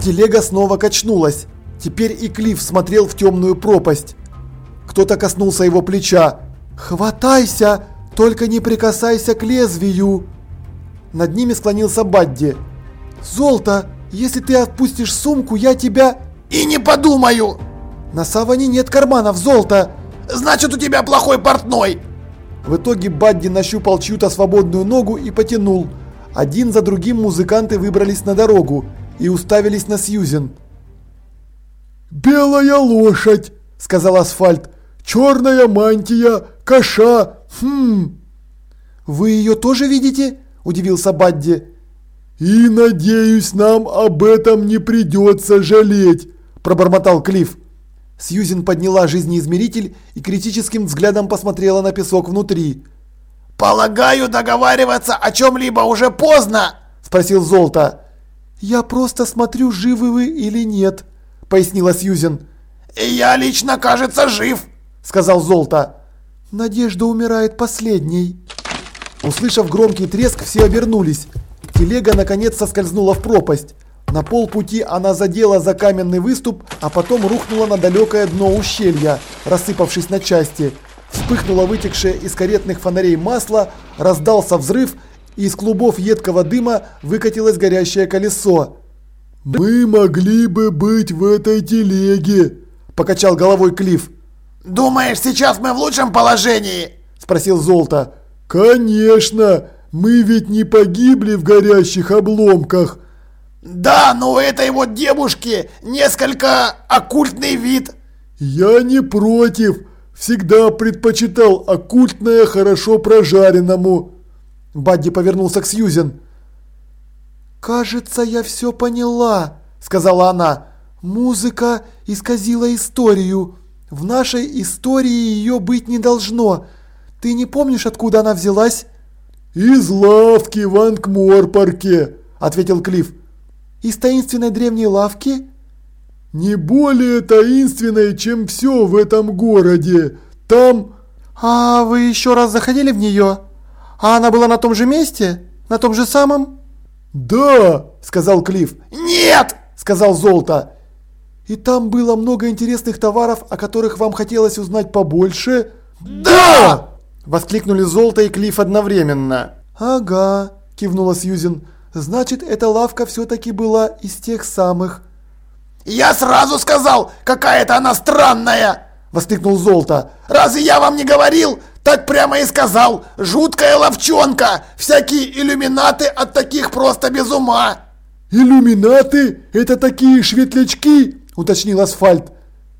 Телега снова качнулась. Теперь и Клифф смотрел в темную пропасть. Кто-то коснулся его плеча. «Хватайся! Только не прикасайся к лезвию!» Над ними склонился Бадди. «Золото, если ты отпустишь сумку, я тебя...» «И не подумаю!» «На саване нет карманов, золото!» «Значит, у тебя плохой портной!» В итоге Бадди нащупал чью-то свободную ногу и потянул. Один за другим музыканты выбрались на дорогу и уставились на Сьюзен. «Белая лошадь!» – сказал Асфальт. «Черная мантия! Коша! Хм!» «Вы ее тоже видите?» – удивился Бадди. «И, надеюсь, нам об этом не придется жалеть!» – пробормотал Клифф. Сьюзен подняла жизнеизмеритель и критическим взглядом посмотрела на песок внутри. «Полагаю, договариваться о чем-либо уже поздно?» – спросил Золото. «Я просто смотрю, живы вы или нет», – пояснила Сьюзен. «Я лично, кажется, жив», – сказал Золото. «Надежда умирает последней». Услышав громкий треск, все обернулись. Телега наконец соскользнула в пропасть. На полпути она задела за каменный выступ, а потом рухнула на далекое дно ущелья, рассыпавшись на части. Вспыхнуло вытекшее из каретных фонарей масло, раздался взрыв, из клубов едкого дыма выкатилось горящее колесо. «Мы могли бы быть в этой телеге», – покачал головой Клифф. «Думаешь, сейчас мы в лучшем положении?» – спросил Золото. «Конечно! Мы ведь не погибли в горящих обломках!» «Да, но у этой вот девушки несколько оккультный вид!» «Я не против! Всегда предпочитал оккультное хорошо прожаренному!» Бадди повернулся к Сьюзен. «Кажется, я все поняла», – сказала она. «Музыка исказила историю. В нашей истории ее быть не должно. Ты не помнишь, откуда она взялась?» «Из лавки в Анкморпорке», – ответил Клифф. «Из таинственной древней лавки?» «Не более таинственной, чем все в этом городе. Там...» «А вы еще раз заходили в нее? А она была на том же месте? На том же самом?» «Да», – сказал Клифф. «Нет!» – сказал Золото. «И там было много интересных товаров, о которых вам хотелось узнать побольше?» «Да!» Воскликнули Золото и Клифф одновременно. «Ага», – кивнула Сьюзен. «Значит, эта лавка все-таки была из тех самых». «Я сразу сказал, какая-то она странная!» – воскликнул Золото. «Разве я вам не говорил? Так прямо и сказал! Жуткая ловчонка! Всякие иллюминаты от таких просто без ума!» «Иллюминаты? Это такие шветлячки?» – уточнил Асфальт.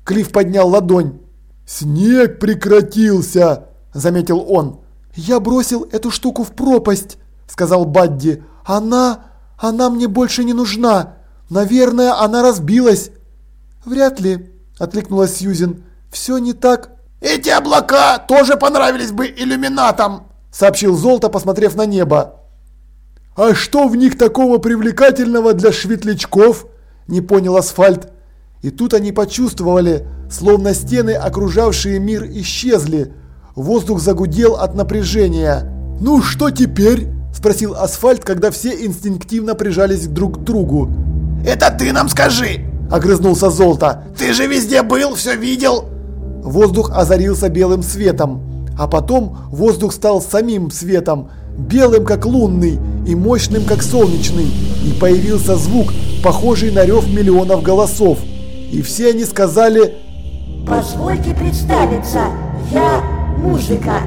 Клифф поднял ладонь. «Снег прекратился!» – заметил он. «Я бросил эту штуку в пропасть», – сказал Бадди. «Она... она мне больше не нужна. Наверное, она разбилась». «Вряд ли», – откликнулась Сьюзен. «Все не так...» «Эти облака тоже понравились бы иллюминатам», – сообщил Золото, посмотрев на небо. «А что в них такого привлекательного для шветлячков?» – не понял Асфальт. И тут они почувствовали, словно стены, окружавшие мир, исчезли, Воздух загудел от напряжения. «Ну что теперь?» – спросил Асфальт, когда все инстинктивно прижались друг к другу. «Это ты нам скажи!» – огрызнулся Золото. «Ты же везде был, все видел!» Воздух озарился белым светом, а потом воздух стал самим светом, белым как лунный и мощным как солнечный, и появился звук, похожий на рев миллионов голосов. И все они сказали «Позвольте представиться, я музыка.